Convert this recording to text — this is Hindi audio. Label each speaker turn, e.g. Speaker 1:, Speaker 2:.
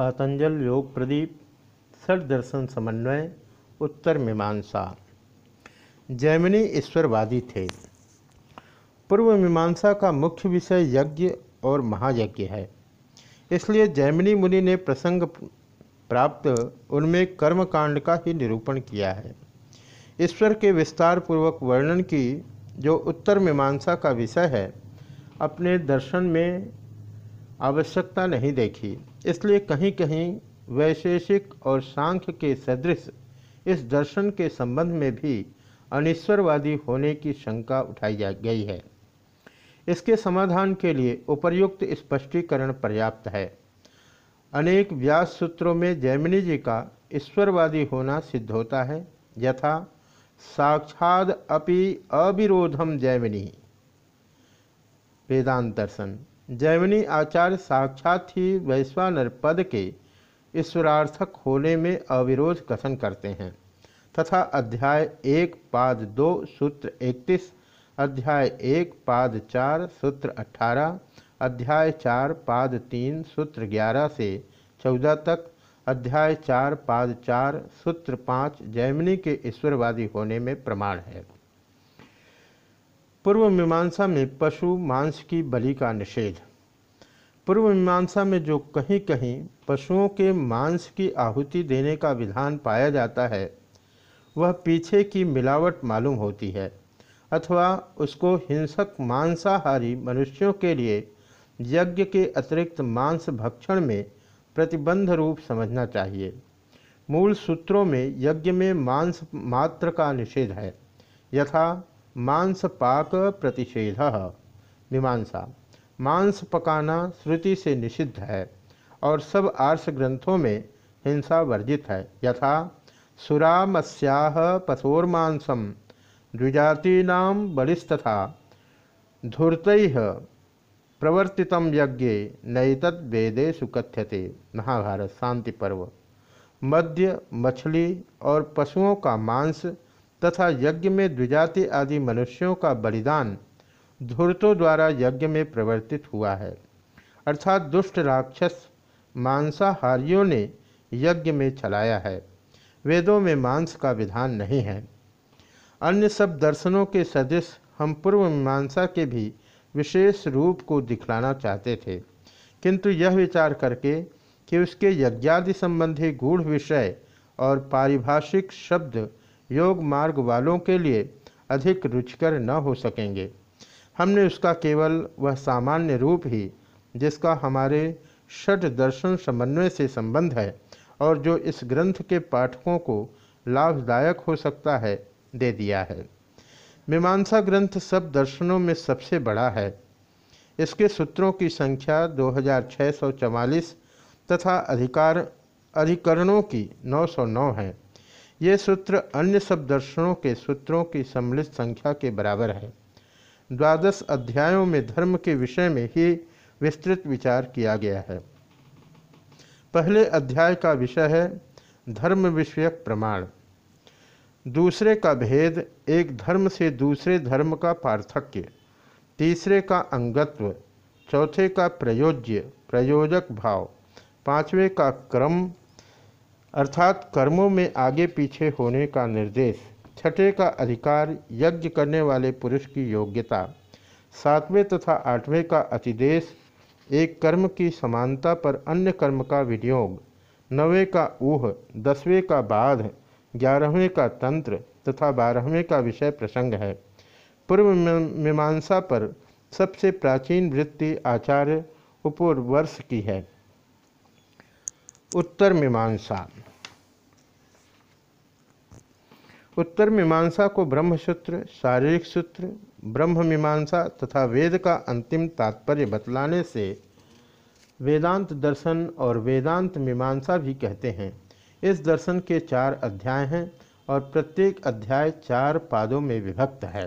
Speaker 1: पातंजल योग प्रदीप षड दर्शन समन्वय, उत्तर मीमांसा। जैमिनी ईश्वरवादी थे। पूर्व मीमांसा का मुख्य विषय यज्ञ और महायज्ञ है। इसलिए जैमिनी मुनि ने प्रसंग प्राप्त उनमें कर्मकांड का ही निरूपण किया है। ईश्वर के विस्तार पूर्वक वर्णन की जो उत्तर मीमांसा का विषय है, अपने दर्शन में आवश्यकता नहीं देखी। इसलिए कहीं कहीं वैशेषिक और सांख्य के सदृश इस दर्शन के संबंध में भी अनिश्वरवादी होने की शंका उठाई गई है। इसके समाधान के लिए उपर्युक्त स्पष्टीकरण पर्याप्त है। अनेक व्यास सूत्रों में जैमिनी जी का ईश्वरवादी होना सिद्ध होता है। यथा, साक्षाद अपि अविरोधम जैमिनी। वेदांत दर्शन। जैमिनी आचार्य साक्षात ही वैश्वानर पद के ईश्वरार्थक होने में अविरोध कथन करते हैं। तथा अध्याय एक, पाद दो, सूत्र इकतीस, अध्याय एक, पाद चार, सूत्र अठारह, अध्याय चार, पाद तीन, सूत्र ग्यारह से चौदह तक, अध्याय चार, पाद चार, सूत्र पाँच जैमिनी के ईश्वरवादी होने में प्रमाण है। पूर्व मीमांसा में पशु मांस की बलि का निषेध। पूर्व मीमांसा में जो कहीं कहीं पशुओं के मांस की आहुति देने का विधान पाया जाता है, वह पीछे की मिलावट मालूम होती है, अथवा उसको हिंसक मांसाहारी मनुष्यों के लिए यज्ञ के अतिरिक्त मांस भक्षण में प्रतिबंध रूप समझना चाहिए। मूल सूत्रों में यज्ञ में मांस मात्र का निषेध है। यथा मांस पाक प्रतिषेध। मीमांसा मांस पकाना श्रुति से निषिद्ध है और सब आर्ष ग्रंथों में हिंसा वर्जित है। यथा सुरामस्याह पशोर्मांसम, द्विजातीना बलिस्तथा, धूर्त प्रवर्तित यज्ञ नैतद वेदेशु कथ्यते महाभारत शांति पर्व मद्य, मछली और पशुओं का मांस तथा यज्ञ में द्विजाति आदि मनुष्यों का बलिदान धूर्तों द्वारा यज्ञ में प्रवर्तित हुआ है। अर्थात दुष्ट राक्षस, मांसाहारियों ने यज्ञ में चलाया है। वेदों में मांस का विधान नहीं है। अन्य सब दर्शनों के सदृश हम पूर्व मीमांसा के भी विशेष रूप को दिखलाना चाहते थे। किंतु यह विचार करके कि उसके यज्ञादि संबंधी गूढ़ विषय और पारिभाषिक शब्द योग मार्ग वालों के लिए अधिक रुचिकर न हो सकेंगे। हमने उसका केवल वह सामान्य रूप ही, जिसका हमारे षट दर्शन समन्वय से संबंध है, और जो इस ग्रंथ के पाठकों को लाभदायक हो सकता है, दे दिया है। मीमांसा ग्रंथ सब दर्शनों में सबसे बड़ा है। इसके सूत्रों की संख्या 2644 तथा अधिकार अधिकरणों की 909 है। ये सूत्र अन्य सब दर्शनों के सूत्रों की सम्मिलित संख्या के बराबर है। द्वादश अध्यायों में धर्म के विषय में ही विस्तृत विचार किया गया है। पहले अध्याय का विषय है धर्म विषयक प्रमाण। दूसरे का भेद एक धर्म से दूसरे धर्म का पार्थक्य। तीसरे का अंगत्व। चौथे का प्रयोज्य, प्रयोजक भाव। पाँचवें का क्रम अर्थात कर्मों में आगे पीछे होने का निर्देश, छठे का अधिकार यज्ञ करने वाले पुरुष की योग्यता, सातवें तथा आठवें का अतिदेश, एक कर्म की समानता पर अन्य कर्म का विनियोग, नवें का ऊह, दसवें का बाध, ग्यारहवें का तंत्र तथा बारहवें का विषय प्रसंग है। पूर्व मीमांसा पर सबसे प्राचीन वृत्ति आचार्य उपूर्वर्ष की है। उत्तर मीमांसा उत्तर मीमांसा को ब्रह्मसूत्र, शारीरिक सूत्र, ब्रह्म मीमांसा तथा वेद का अंतिम तात्पर्य बतलाने से वेदांत दर्शन और वेदांत मीमांसा भी कहते हैं। इस दर्शन के चार अध्याय हैं और प्रत्येक अध्याय चार पादों में विभक्त है।